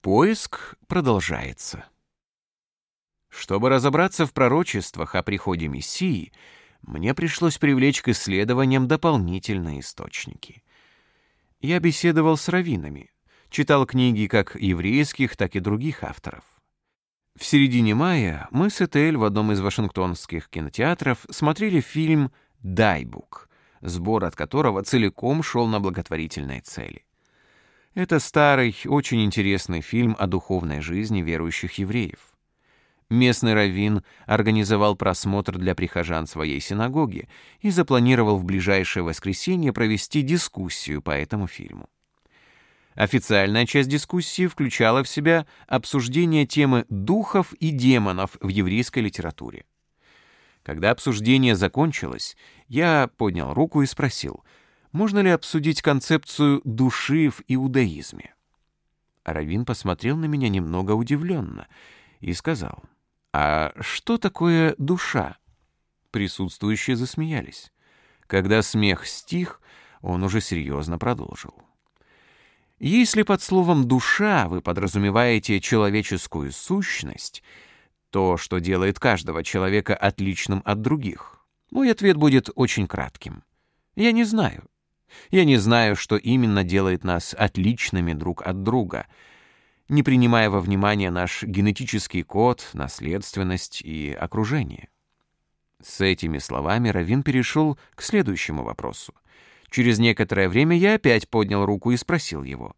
Поиск продолжается. Чтобы разобраться в пророчествах о приходе Мессии, мне пришлось привлечь к исследованиям дополнительные источники. Я беседовал с раввинами, читал книги как еврейских, так и других авторов. В середине мая мы с Этель в одном из вашингтонских кинотеатров смотрели фильм «Дайбук», сбор от которого целиком шел на благотворительные цели. Это старый, очень интересный фильм о духовной жизни верующих евреев. Местный раввин организовал просмотр для прихожан своей синагоги и запланировал в ближайшее воскресенье провести дискуссию по этому фильму. Официальная часть дискуссии включала в себя обсуждение темы духов и демонов в еврейской литературе. Когда обсуждение закончилось, я поднял руку и спросил, можно ли обсудить концепцию души в иудаизме. Равин посмотрел на меня немного удивленно и сказал — «А что такое душа?» Присутствующие засмеялись. Когда смех стих, он уже серьезно продолжил. Если под словом «душа» вы подразумеваете человеческую сущность, то, что делает каждого человека отличным от других, мой ответ будет очень кратким. Я не знаю. Я не знаю, что именно делает нас отличными друг от друга — не принимая во внимание наш генетический код, наследственность и окружение. С этими словами Равин перешел к следующему вопросу. Через некоторое время я опять поднял руку и спросил его.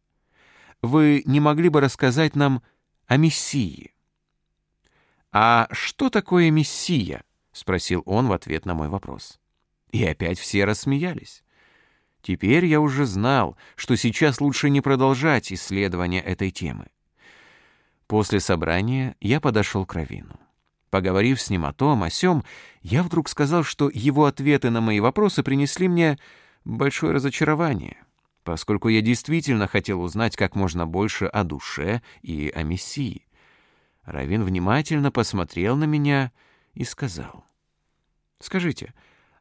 «Вы не могли бы рассказать нам о Мессии?» «А что такое Мессия?» — спросил он в ответ на мой вопрос. И опять все рассмеялись. Теперь я уже знал, что сейчас лучше не продолжать исследование этой темы. После собрания я подошел к Равину. Поговорив с ним о том, о сём, я вдруг сказал, что его ответы на мои вопросы принесли мне большое разочарование, поскольку я действительно хотел узнать как можно больше о душе и о Мессии. Равин внимательно посмотрел на меня и сказал, «Скажите,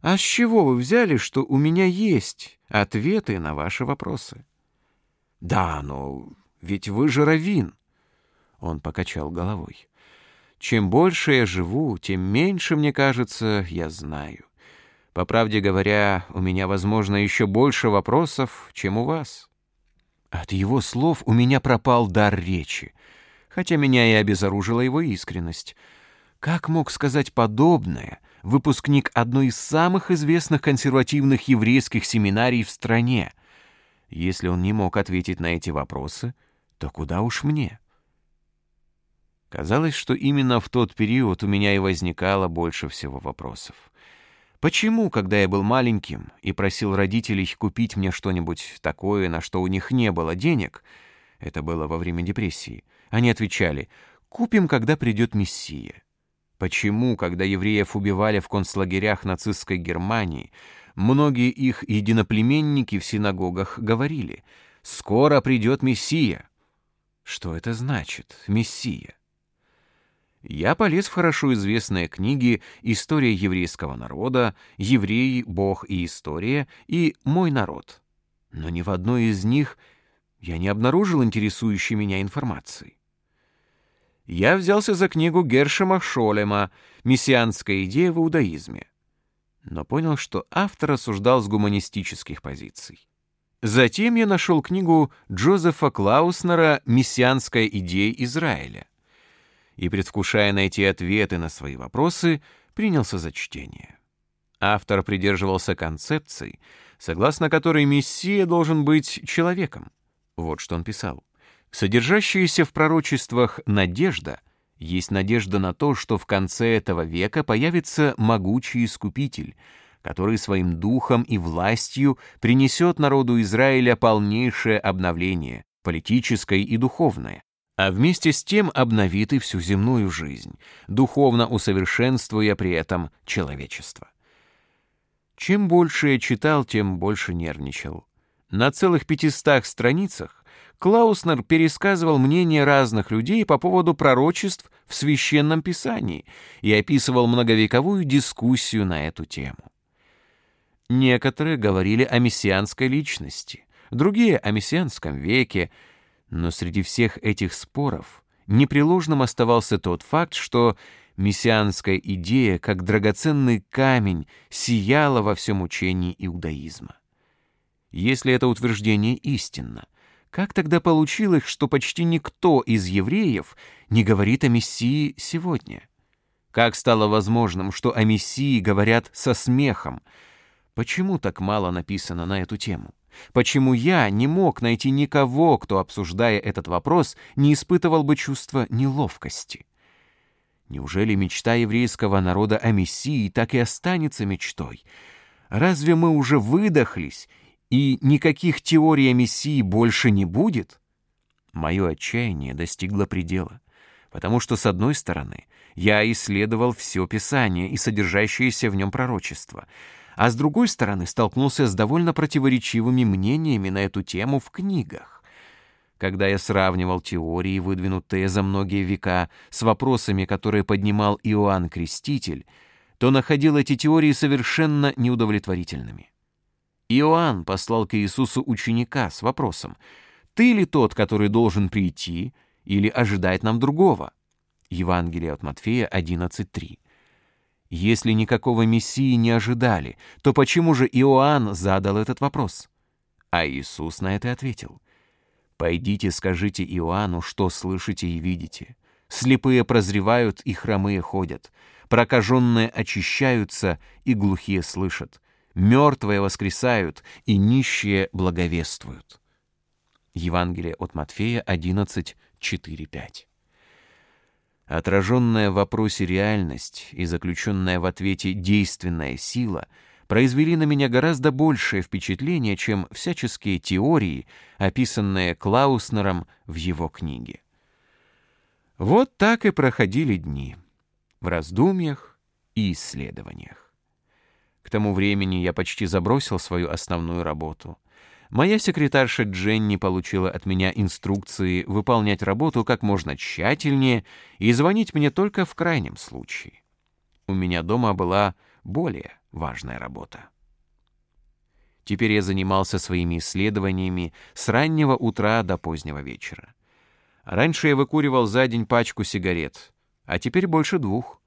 а с чего вы взяли, что у меня есть ответы на ваши вопросы?» «Да, но ведь вы же Равин. Он покачал головой. Чем больше я живу, тем меньше, мне кажется, я знаю. По правде говоря, у меня, возможно, еще больше вопросов, чем у вас. От его слов у меня пропал дар речи, хотя меня и обезоружила его искренность. Как мог сказать подобное выпускник одной из самых известных консервативных еврейских семинарий в стране? Если он не мог ответить на эти вопросы, то куда уж мне? Казалось, что именно в тот период у меня и возникало больше всего вопросов. Почему, когда я был маленьким и просил родителей купить мне что-нибудь такое, на что у них не было денег, это было во время депрессии, они отвечали «Купим, когда придет Мессия». Почему, когда евреев убивали в концлагерях нацистской Германии, многие их единоплеменники в синагогах говорили «Скоро придет Мессия». Что это значит, Мессия? я полез в хорошо известные книги «История еврейского народа», «Евреи, Бог и история» и «Мой народ». Но ни в одной из них я не обнаружил интересующей меня информации. Я взялся за книгу Гершема Шолема «Мессианская идея в иудаизме», но понял, что автор осуждал с гуманистических позиций. Затем я нашел книгу Джозефа Клауснера «Мессианская идея Израиля» и, предвкушая найти ответы на свои вопросы, принялся за чтение. Автор придерживался концепции, согласно которой Мессия должен быть человеком. Вот что он писал. Содержащаяся в пророчествах надежда есть надежда на то, что в конце этого века появится могучий искупитель, который своим духом и властью принесет народу Израиля полнейшее обновление, политическое и духовное, а вместе с тем обновит и всю земную жизнь, духовно усовершенствуя при этом человечество. Чем больше я читал, тем больше нервничал. На целых пятистах страницах Клауснер пересказывал мнения разных людей по поводу пророчеств в Священном Писании и описывал многовековую дискуссию на эту тему. Некоторые говорили о мессианской личности, другие — о мессианском веке, Но среди всех этих споров непреложным оставался тот факт, что мессианская идея, как драгоценный камень, сияла во всем учении иудаизма. Если это утверждение истинно, как тогда получилось, что почти никто из евреев не говорит о Мессии сегодня? Как стало возможным, что о Мессии говорят со смехом? Почему так мало написано на эту тему? Почему я не мог найти никого, кто, обсуждая этот вопрос, не испытывал бы чувства неловкости? Неужели мечта еврейского народа о Мессии так и останется мечтой? Разве мы уже выдохлись, и никаких теорий о Мессии больше не будет? Мое отчаяние достигло предела, потому что, с одной стороны, я исследовал все Писание и содержащееся в нем пророчество — а с другой стороны столкнулся с довольно противоречивыми мнениями на эту тему в книгах. Когда я сравнивал теории, выдвинутые за многие века, с вопросами, которые поднимал Иоанн Креститель, то находил эти теории совершенно неудовлетворительными. Иоанн послал к Иисусу ученика с вопросом «Ты ли тот, который должен прийти, или ожидать нам другого?» Евангелие от Матфея 11.3. Если никакого Мессии не ожидали, то почему же Иоанн задал этот вопрос? А Иисус на это ответил. «Пойдите, скажите Иоанну, что слышите и видите. Слепые прозревают и хромые ходят, прокаженные очищаются и глухие слышат, мертвые воскресают и нищие благовествуют». Евангелие от Матфея 11, 4, 5. Отраженная в вопросе реальность и заключенная в ответе действенная сила произвели на меня гораздо большее впечатление, чем всяческие теории, описанные Клауснером в его книге. Вот так и проходили дни в раздумьях и исследованиях. К тому времени я почти забросил свою основную работу — Моя секретарша Дженни получила от меня инструкции выполнять работу как можно тщательнее и звонить мне только в крайнем случае. У меня дома была более важная работа. Теперь я занимался своими исследованиями с раннего утра до позднего вечера. Раньше я выкуривал за день пачку сигарет, а теперь больше двух.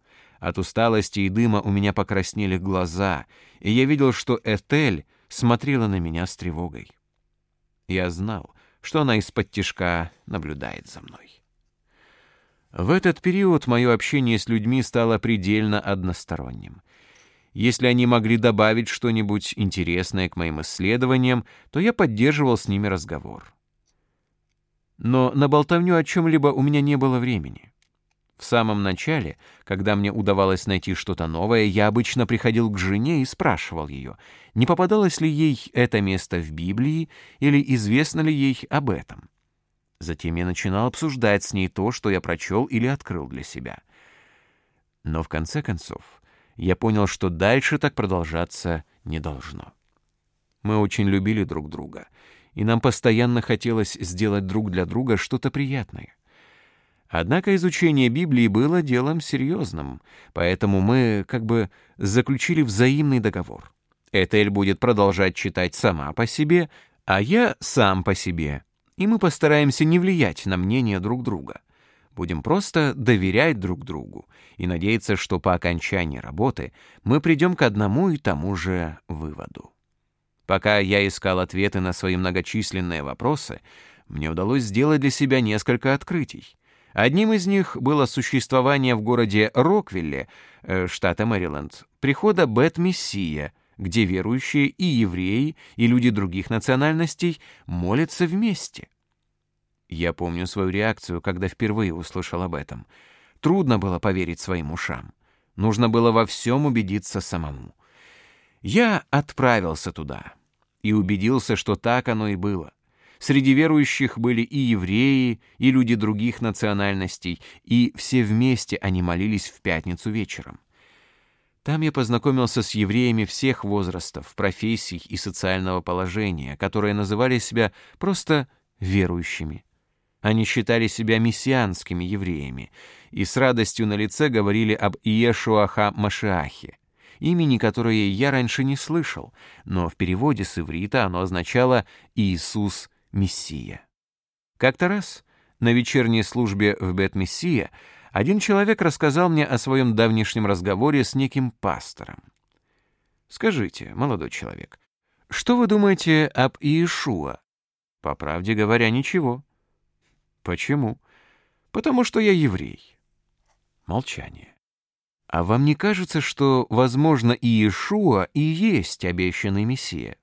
От усталости и дыма у меня покраснели глаза, и я видел, что Этель смотрела на меня с тревогой. Я знал, что она из-под тишка наблюдает за мной. В этот период мое общение с людьми стало предельно односторонним. Если они могли добавить что-нибудь интересное к моим исследованиям, то я поддерживал с ними разговор. Но на болтовню о чем-либо у меня не было времени. В самом начале, когда мне удавалось найти что-то новое, я обычно приходил к жене и спрашивал ее, не попадалось ли ей это место в Библии или известно ли ей об этом. Затем я начинал обсуждать с ней то, что я прочел или открыл для себя. Но в конце концов я понял, что дальше так продолжаться не должно. Мы очень любили друг друга, и нам постоянно хотелось сделать друг для друга что-то приятное. Однако изучение Библии было делом серьезным, поэтому мы как бы заключили взаимный договор. Этель будет продолжать читать сама по себе, а я сам по себе. И мы постараемся не влиять на мнение друг друга. Будем просто доверять друг другу и надеяться, что по окончании работы мы придем к одному и тому же выводу. Пока я искал ответы на свои многочисленные вопросы, мне удалось сделать для себя несколько открытий. Одним из них было существование в городе Роквилле, э, штата Мэриленд, прихода Бет-Мессия, где верующие и евреи, и люди других национальностей молятся вместе. Я помню свою реакцию, когда впервые услышал об этом. Трудно было поверить своим ушам. Нужно было во всем убедиться самому. Я отправился туда и убедился, что так оно и было. Среди верующих были и евреи, и люди других национальностей, и все вместе они молились в пятницу вечером. Там я познакомился с евреями всех возрастов, профессий и социального положения, которые называли себя просто верующими. Они считали себя мессианскими евреями и с радостью на лице говорили об Иешуаха Машиахе, имени которое я раньше не слышал, но в переводе с иврита оно означало «Иисус Мессия. Как-то раз на вечерней службе в Бет-Мессия один человек рассказал мне о своем давнишнем разговоре с неким пастором. Скажите, молодой человек, что вы думаете об Иешуа? По правде говоря, ничего. Почему? Потому что я еврей. Молчание. А вам не кажется, что, возможно, Иешуа и есть обещанный Мессия?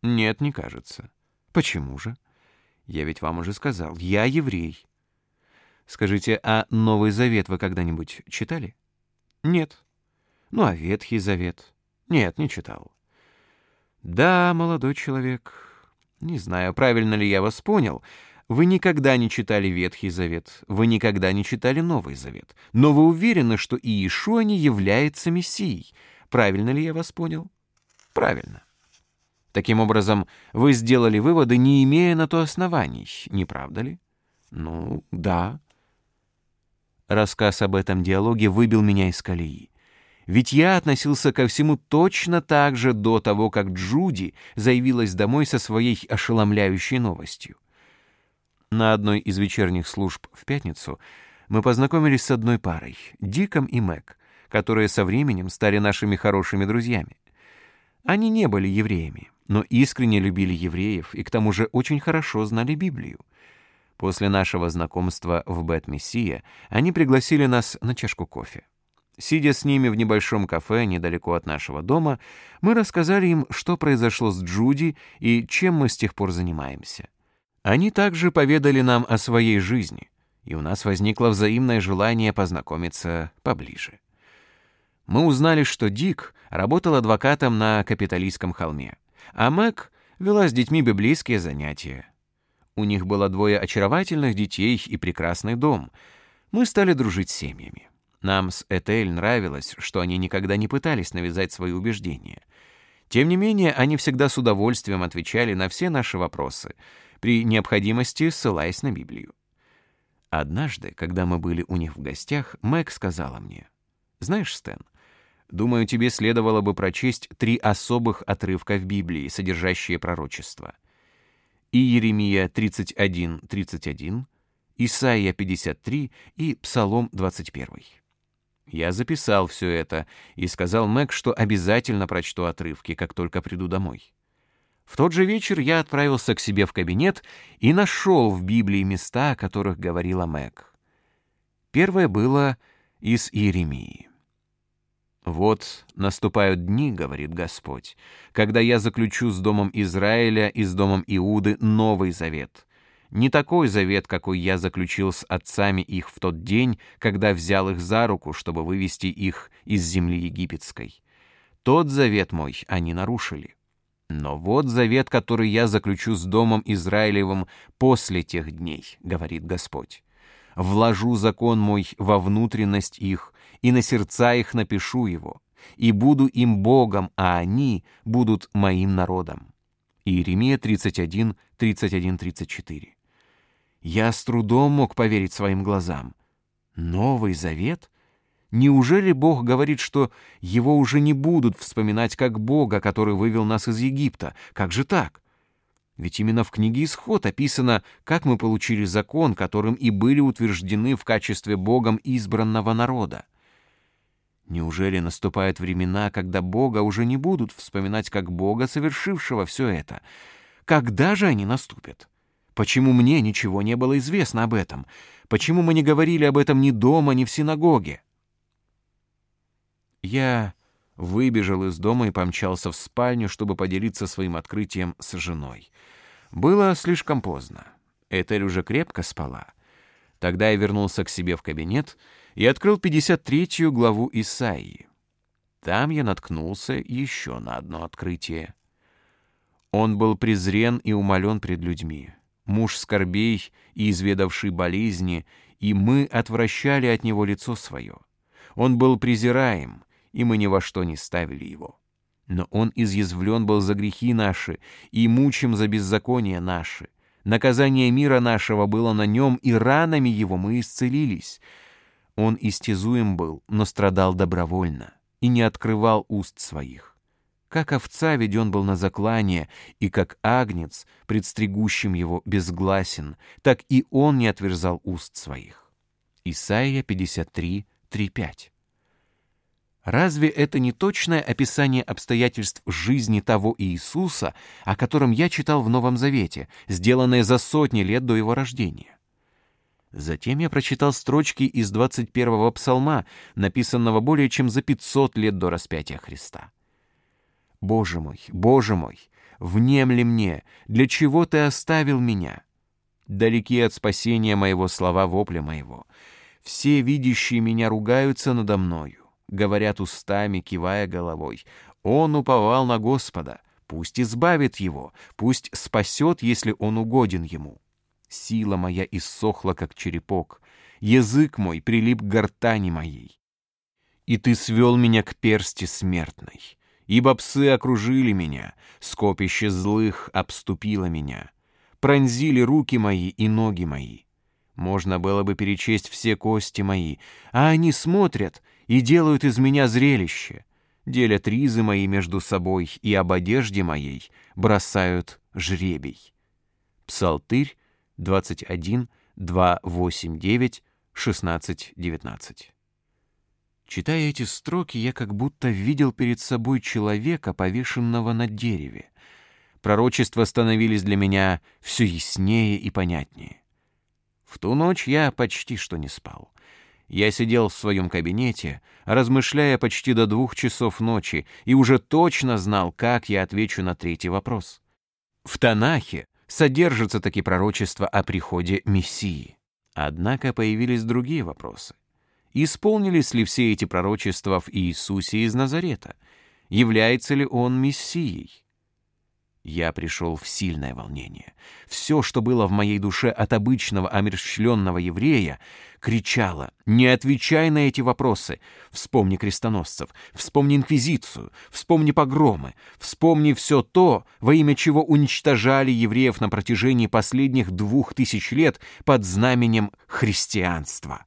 Нет, не кажется. Почему же? Я ведь вам уже сказал, я еврей. Скажите, а Новый Завет вы когда-нибудь читали? Нет. Ну, а Ветхий Завет? Нет, не читал. Да, молодой человек, не знаю, правильно ли я вас понял, вы никогда не читали Ветхий Завет, вы никогда не читали Новый Завет, но вы уверены, что Иешуа не является Мессией. Правильно ли я вас понял? Правильно. Таким образом, вы сделали выводы, не имея на то оснований, не правда ли? Ну, да. Рассказ об этом диалоге выбил меня из колеи. Ведь я относился ко всему точно так же до того, как Джуди заявилась домой со своей ошеломляющей новостью. На одной из вечерних служб в пятницу мы познакомились с одной парой, Диком и Мэг, которые со временем стали нашими хорошими друзьями. Они не были евреями, но искренне любили евреев и к тому же очень хорошо знали Библию. После нашего знакомства в Бет-Мессия они пригласили нас на чашку кофе. Сидя с ними в небольшом кафе недалеко от нашего дома, мы рассказали им, что произошло с Джуди и чем мы с тех пор занимаемся. Они также поведали нам о своей жизни, и у нас возникло взаимное желание познакомиться поближе. Мы узнали, что Дик работал адвокатом на капиталистском холме а Мэг вела с детьми библейские занятия. У них было двое очаровательных детей и прекрасный дом. Мы стали дружить с семьями. Нам с Этель нравилось, что они никогда не пытались навязать свои убеждения. Тем не менее, они всегда с удовольствием отвечали на все наши вопросы, при необходимости ссылаясь на Библию. Однажды, когда мы были у них в гостях, Мэг сказала мне, «Знаешь, Стэн, Думаю, тебе следовало бы прочесть три особых отрывка в Библии, содержащие пророчество. И Еремия 31, 31, Исаия 53 и Псалом 21. Я записал все это и сказал Мэг, что обязательно прочту отрывки, как только приду домой. В тот же вечер я отправился к себе в кабинет и нашел в Библии места, о которых говорила Мэг. Первое было из Иеремии. «Вот наступают дни, — говорит Господь, — когда я заключу с домом Израиля и с домом Иуды новый завет. Не такой завет, какой я заключил с отцами их в тот день, когда взял их за руку, чтобы вывести их из земли египетской. Тот завет мой они нарушили. Но вот завет, который я заключу с домом Израилевым после тех дней, — говорит Господь. Вложу закон мой во внутренность их, и на сердца их напишу его, и буду им Богом, а они будут моим народом». Иеремия 31, 31, 34. Я с трудом мог поверить своим глазам. Новый Завет? Неужели Бог говорит, что его уже не будут вспоминать как Бога, который вывел нас из Египта? Как же так? Ведь именно в книге Исход описано, как мы получили закон, которым и были утверждены в качестве Богом избранного народа. Неужели наступают времена, когда Бога уже не будут вспоминать как Бога, совершившего все это? Когда же они наступят? Почему мне ничего не было известно об этом? Почему мы не говорили об этом ни дома, ни в синагоге? Я выбежал из дома и помчался в спальню, чтобы поделиться своим открытием с женой. Было слишком поздно. Этель уже крепко спала. Тогда я вернулся к себе в кабинет — и открыл 53 главу Исаии. Там я наткнулся еще на одно открытие. Он был презрен и умолен пред людьми, муж скорбей и изведавший болезни, и мы отвращали от него лицо свое. Он был презираем, и мы ни во что не ставили его. Но он изъязвлен был за грехи наши, и мучим за беззаконие наши. Наказание мира нашего было на нем, и ранами его мы исцелились. Он истязуем был, но страдал добровольно и не открывал уст своих. Как овца веден был на заклание, и как агнец, предстригущим его, безгласен, так и он не отверзал уст своих. Исайя 53, 3-5. Разве это не точное описание обстоятельств жизни того Иисуса, о котором я читал в Новом Завете, сделанное за сотни лет до его рождения? Затем я прочитал строчки из 21-го псалма, написанного более чем за 500 лет до распятия Христа. Боже мой, Боже мой, внемли мне, для чего Ты оставил меня? Далеки от спасения моего слова вопля моего. Все видящие меня ругаются надо мною, говорят устами, кивая головой. Он уповал на Господа, пусть избавит его, пусть спасет, если он угоден ему. Сила моя иссохла, как черепок, язык мой прилип к гортани моей. И ты свел меня к персти смертной ибо псы окружили меня, скопище злых обступило меня, пронзили руки мои и ноги мои. Можно было бы перечесть все кости мои, а они смотрят и делают из меня зрелище, делят ризы мои между собой и об одежде моей бросают жребий. Псалтырь 21, 2, 8, 9, 16, 19. Читая эти строки, я как будто видел перед собой человека, повешенного на дереве. Пророчества становились для меня все яснее и понятнее. В ту ночь я почти что не спал. Я сидел в своем кабинете, размышляя почти до двух часов ночи, и уже точно знал, как я отвечу на третий вопрос. В Танахе содержатся такие пророчества о приходе Мессии. Однако появились другие вопросы. Исполнились ли все эти пророчества в Иисусе из Назарета? Является ли он Мессией? Я пришел в сильное волнение. Все, что было в моей душе от обычного омерщвленного еврея, кричало «Не отвечай на эти вопросы! Вспомни крестоносцев, вспомни инквизицию, вспомни погромы, вспомни все то, во имя чего уничтожали евреев на протяжении последних двух тысяч лет под знаменем христианства».